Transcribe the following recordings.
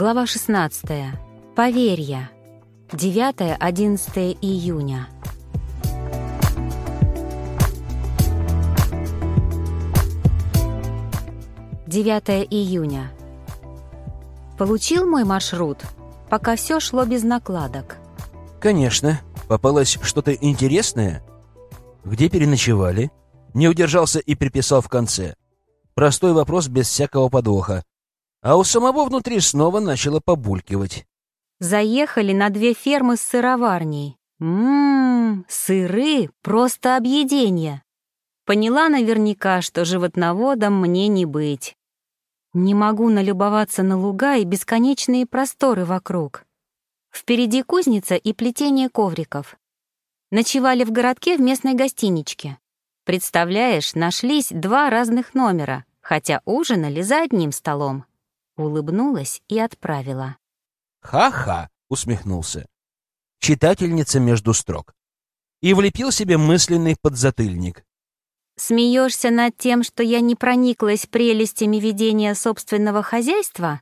Глава 16. Поверья. 9-11 июня. Девятое июня. Получил мой маршрут, пока все шло без накладок. Конечно. Попалось что-то интересное? Где переночевали? Не удержался и приписал в конце. Простой вопрос без всякого подвоха а у самого внутри снова начало побулькивать. Заехали на две фермы с сыроварней. Ммм, сыры — просто объедение. Поняла наверняка, что животноводом мне не быть. Не могу налюбоваться на луга и бесконечные просторы вокруг. Впереди кузница и плетение ковриков. Ночевали в городке в местной гостиничке. Представляешь, нашлись два разных номера, хотя ужинали за одним столом. Улыбнулась и отправила. «Ха-ха!» — усмехнулся. Читательница между строк. И влепил себе мысленный подзатыльник. «Смеешься над тем, что я не прониклась прелестями ведения собственного хозяйства?»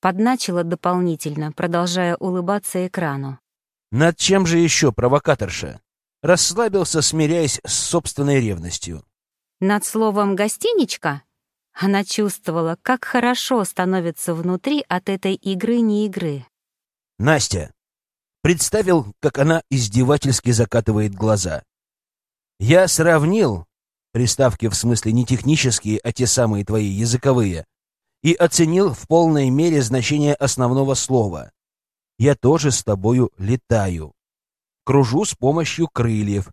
Подначила дополнительно, продолжая улыбаться экрану. «Над чем же еще, провокаторша?» Расслабился, смиряясь с собственной ревностью. «Над словом «гостиничка»?» Она чувствовала, как хорошо становится внутри от этой игры не игры. «Настя!» Представил, как она издевательски закатывает глаза. «Я сравнил, приставки в смысле не технические, а те самые твои языковые, и оценил в полной мере значение основного слова. Я тоже с тобою летаю. Кружу с помощью крыльев,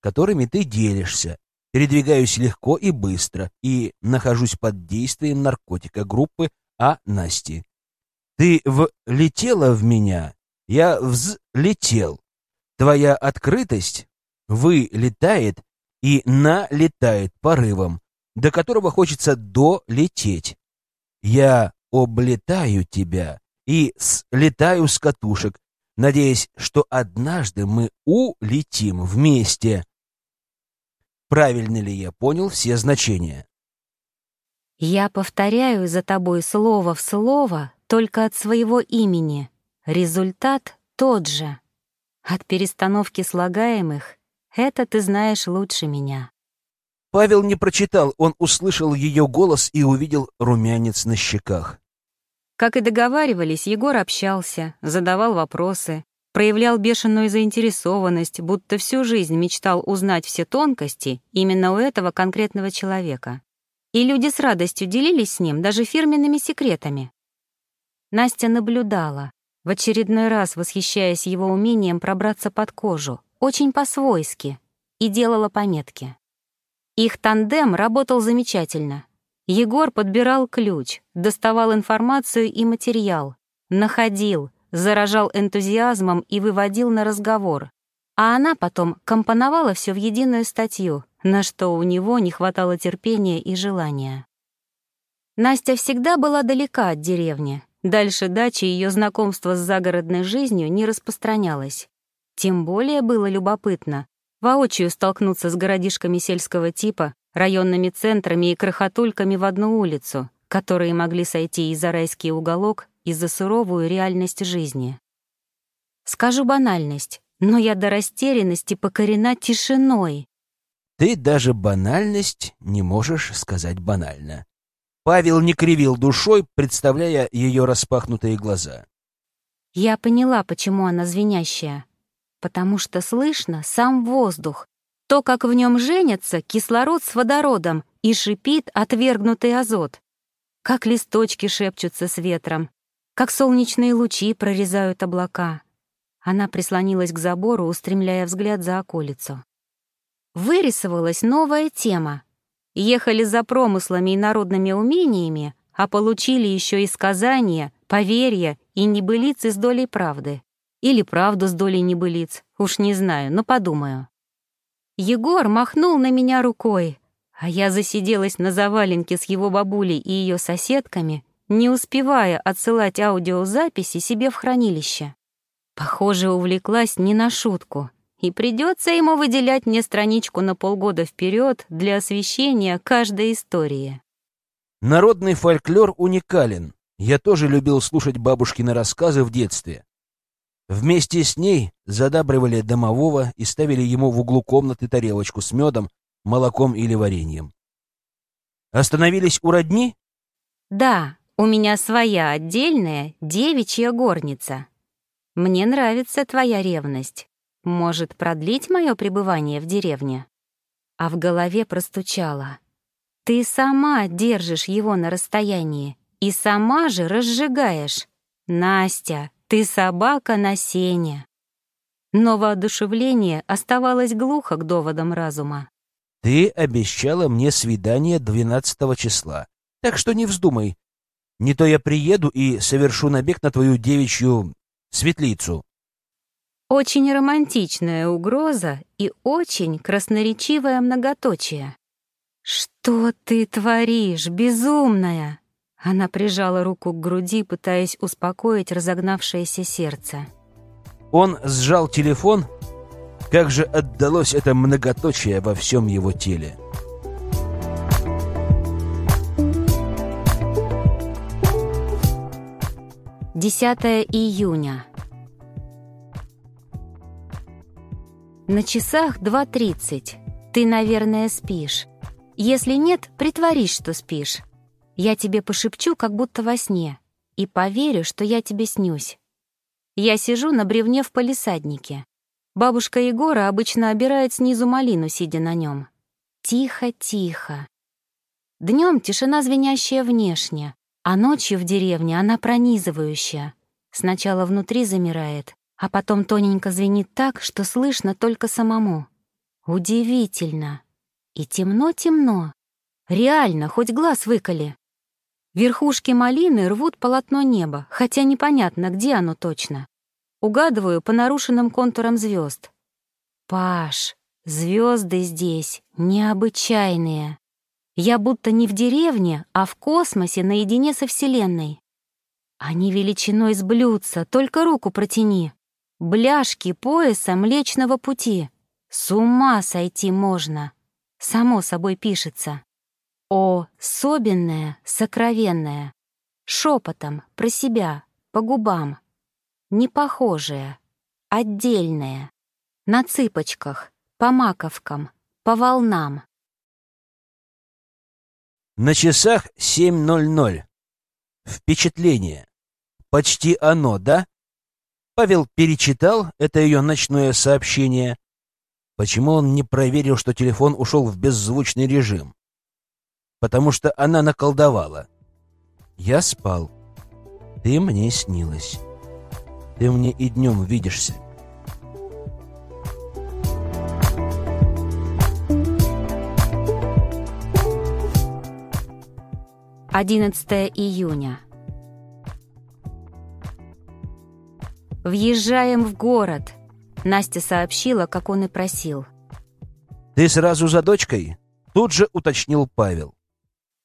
которыми ты делишься, передвигаюсь легко и быстро и нахожусь под действием наркотика группы А Насти. Ты влетела в меня, я взлетел. Твоя открытость вылетает и налетает порывом, до которого хочется долететь. Я облетаю тебя и слетаю с катушек, надеясь, что однажды мы улетим вместе правильно ли я понял все значения. «Я повторяю за тобой слово в слово только от своего имени. Результат тот же. От перестановки слагаемых это ты знаешь лучше меня». Павел не прочитал, он услышал ее голос и увидел румянец на щеках. Как и договаривались, Егор общался, задавал вопросы, проявлял бешеную заинтересованность, будто всю жизнь мечтал узнать все тонкости именно у этого конкретного человека. И люди с радостью делились с ним даже фирменными секретами. Настя наблюдала, в очередной раз восхищаясь его умением пробраться под кожу, очень по-свойски, и делала пометки. Их тандем работал замечательно. Егор подбирал ключ, доставал информацию и материал, находил, заражал энтузиазмом и выводил на разговор. А она потом компоновала все в единую статью, на что у него не хватало терпения и желания. Настя всегда была далека от деревни. Дальше дачи ее знакомство с загородной жизнью не распространялось. Тем более было любопытно воочию столкнуться с городишками сельского типа, районными центрами и крохотульками в одну улицу, которые могли сойти и за райский уголок, и за суровую реальность жизни. Скажу банальность, но я до растерянности покорена тишиной. Ты даже банальность не можешь сказать банально. Павел не кривил душой, представляя ее распахнутые глаза. Я поняла, почему она звенящая. Потому что слышно сам воздух, то, как в нем женятся кислород с водородом и шипит отвергнутый азот, как листочки шепчутся с ветром, как солнечные лучи прорезают облака. Она прислонилась к забору, устремляя взгляд за околицу. Вырисовалась новая тема. Ехали за промыслами и народными умениями, а получили еще и сказания, поверья и небылицы с долей правды. Или правду с долей небылиц, уж не знаю, но подумаю. Егор махнул на меня рукой, а я засиделась на заваленке с его бабулей и ее соседками не успевая отсылать аудиозаписи себе в хранилище. Похоже, увлеклась не на шутку, и придется ему выделять мне страничку на полгода вперед для освещения каждой истории. Народный фольклор уникален. Я тоже любил слушать бабушкины рассказы в детстве. Вместе с ней задабривали домового и ставили ему в углу комнаты тарелочку с медом, молоком или вареньем. Остановились у родни? Да, у меня своя отдельная девичья горница. Мне нравится твоя ревность. Может, продлить мое пребывание в деревне? А в голове простучало. Ты сама держишь его на расстоянии и сама же разжигаешь. Настя, ты собака на сене. Но воодушевление оставалось глухо к доводам разума. Ты обещала мне свидание 12 числа, так что не вздумай. Не то я приеду и совершу набег на твою девичью светлицу. Очень романтичная угроза и очень красноречивое многоточие. «Что ты творишь, безумная?» Она прижала руку к груди, пытаясь успокоить разогнавшееся сердце. Он сжал телефон. Как же отдалось это многоточие во всем его теле. Десятое июня. На часах 2.30. Ты, наверное, спишь. Если нет, притворись, что спишь. Я тебе пошепчу, как будто во сне, и поверю, что я тебе снюсь. Я сижу на бревне в палисаднике. Бабушка Егора обычно обирает снизу малину, сидя на нем. Тихо, тихо. Днем тишина звенящая внешне, а ночью в деревне она пронизывающая. Сначала внутри замирает, а потом тоненько звенит так, что слышно только самому. Удивительно. И темно-темно. Реально, хоть глаз выколи. Верхушки малины рвут полотно неба, хотя непонятно, где оно точно. Угадываю по нарушенным контурам звезд. Паш, звезды здесь необычайные. Я будто не в деревне, а в космосе наедине со Вселенной. Они величиной с блюдца, только руку протяни. Бляшки пояса Млечного Пути. С ума сойти можно. Само собой пишется. О, особенное, сокровенное, шепотом, про себя, по губам, не похожее, отдельное, на цыпочках, по маковкам, по волнам. На часах 7.00. Впечатление. Почти оно, да? Павел перечитал это ее ночное сообщение. Почему он не проверил, что телефон ушел в беззвучный режим? потому что она наколдовала. Я спал. Ты мне снилась. Ты мне и днем видишься. Одиннадцатое июня. «Въезжаем в город», — Настя сообщила, как он и просил. «Ты сразу за дочкой?» — тут же уточнил Павел.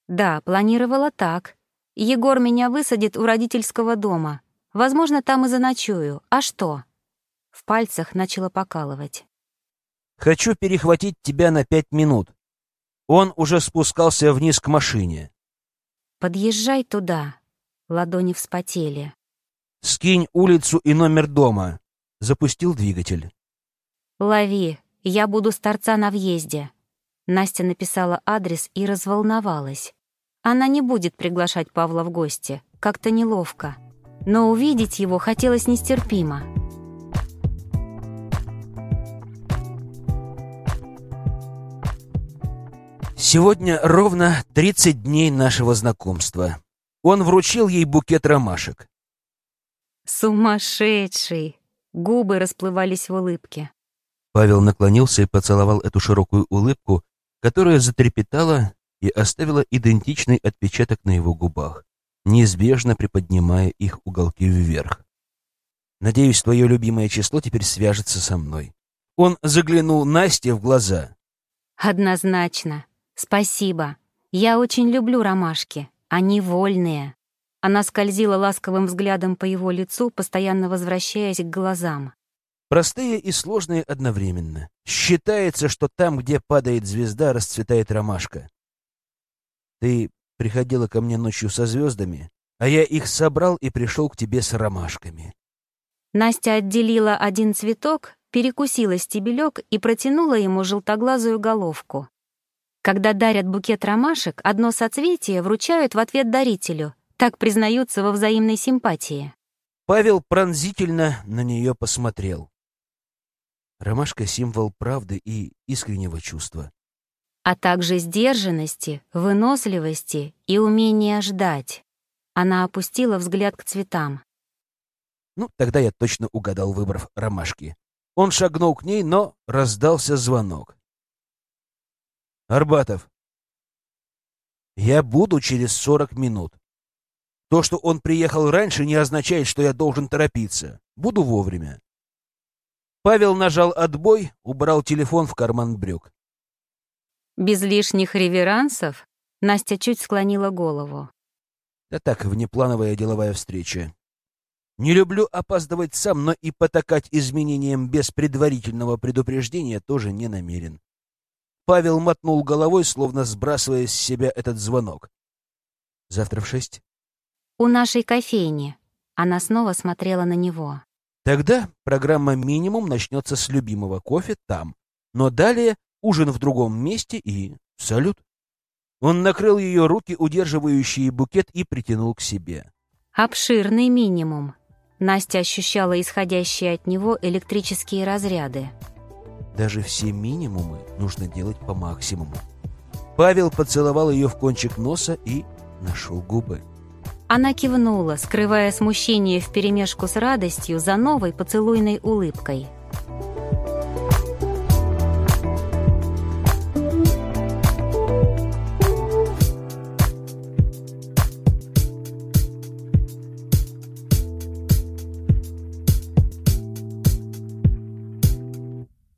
Да, планировала так. Егор меня высадит у родительского дома. Возможно, там и заночую. А что? В пальцах начало покалывать. Хочу перехватить тебя на пять минут. Он уже спускался вниз к машине. Подъезжай туда. Ладони вспотели. Скинь улицу и номер дома. Запустил двигатель. Лови. Я буду с торца на въезде. Настя написала адрес и разволновалась. Она не будет приглашать Павла в гости, как-то неловко. Но увидеть его хотелось нестерпимо. Сегодня ровно 30 дней нашего знакомства. Он вручил ей букет ромашек. Сумасшедший! Губы расплывались в улыбке. Павел наклонился и поцеловал эту широкую улыбку, которая затрепетала и оставила идентичный отпечаток на его губах, неизбежно приподнимая их уголки вверх. «Надеюсь, твое любимое число теперь свяжется со мной». Он заглянул Насте в глаза. «Однозначно. Спасибо. Я очень люблю ромашки. Они вольные». Она скользила ласковым взглядом по его лицу, постоянно возвращаясь к глазам. Простые и сложные одновременно. Считается, что там, где падает звезда, расцветает ромашка. Ты приходила ко мне ночью со звездами, а я их собрал и пришел к тебе с ромашками. Настя отделила один цветок, перекусила стебелек и протянула ему желтоглазую головку. Когда дарят букет ромашек, одно соцветие вручают в ответ дарителю. Так признаются во взаимной симпатии. Павел пронзительно на нее посмотрел. Ромашка — символ правды и искреннего чувства. А также сдержанности, выносливости и умения ждать. Она опустила взгляд к цветам. Ну, тогда я точно угадал, выбрав ромашки. Он шагнул к ней, но раздался звонок. «Арбатов, я буду через сорок минут. То, что он приехал раньше, не означает, что я должен торопиться. Буду вовремя». Павел нажал отбой, убрал телефон в карман брюк. Без лишних реверансов Настя чуть склонила голову. Да так, внеплановая деловая встреча. Не люблю опаздывать сам, но и потакать изменениям без предварительного предупреждения тоже не намерен. Павел мотнул головой, словно сбрасывая с себя этот звонок. «Завтра в шесть?» «У нашей кофейни». Она снова смотрела на него. «Тогда программа «Минимум» начнется с любимого кофе там, но далее ужин в другом месте и салют». Он накрыл ее руки, удерживающие букет, и притянул к себе. «Обширный минимум». Настя ощущала исходящие от него электрические разряды. Даже все минимумы нужно делать по максимуму. Павел поцеловал ее в кончик носа и нашел губы. Она кивнула, скрывая смущение вперемешку с радостью за новой поцелуйной улыбкой.